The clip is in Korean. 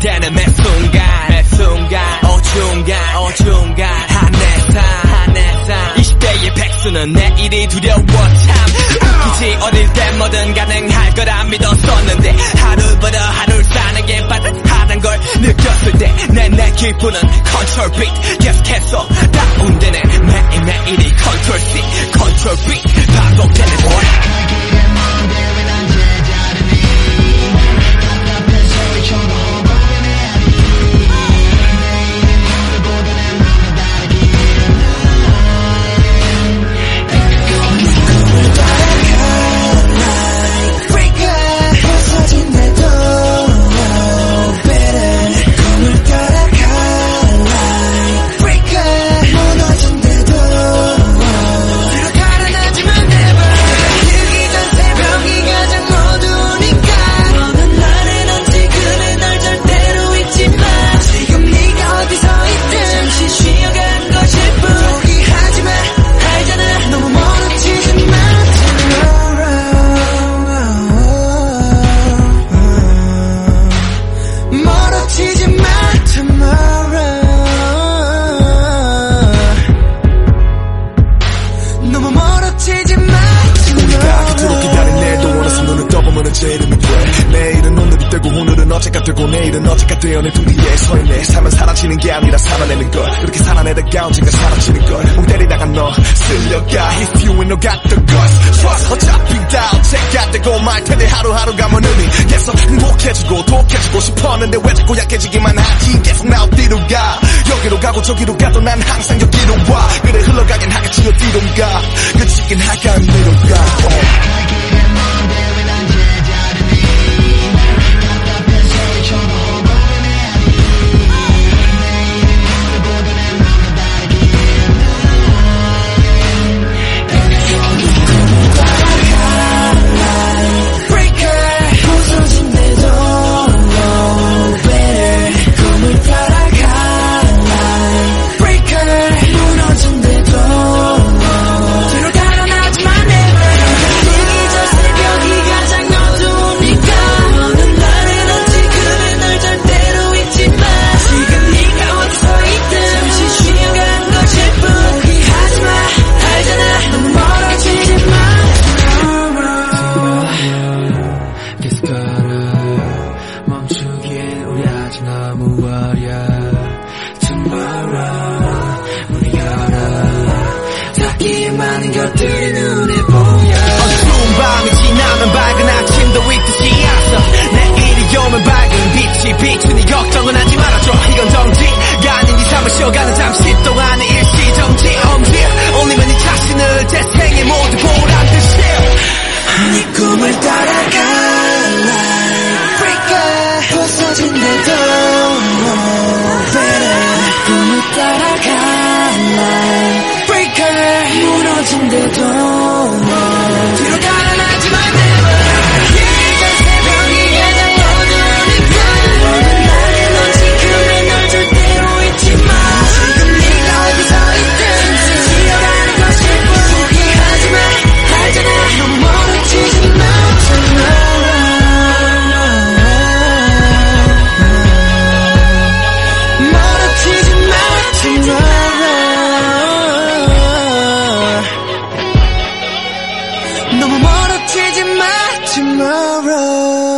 반복되는 매 순간 매 순간 어중간 어중간 한해상 한해상 20대의 백수는 내일이 두려워 참. 웃기지 어릴 때 뭐든 가능할 거라 믿었었는데 하루 벌어 하루를 사는 게 빠듯하단 걸 느꼈을 때 내 내 기분은 control beat 계속해서 다운되네. 매일매일이 control C control V 반복되는 뭐야 어제가 되고 내일은 어제가 되어 내 둘이에 서있네. 삶은 사라지는 게 아니라 살아내는 걸 그렇게 살아내다가 언젠가 사라지는 걸멍 때리다가 너 쓸려가. If you ain't no got the guts. Trust 어차피 다 언제가 되고 말 텐데 하루하루가 먼 의미. 계속 행복해지고 독해지고 싶었는데 왜 자꾸 약해지기만 하지? 계속 나 어디로 가? 여기로 가고 저기로 가도 난 항상 여기로 와 닿기에 많은 것들이 눈 tomorrow.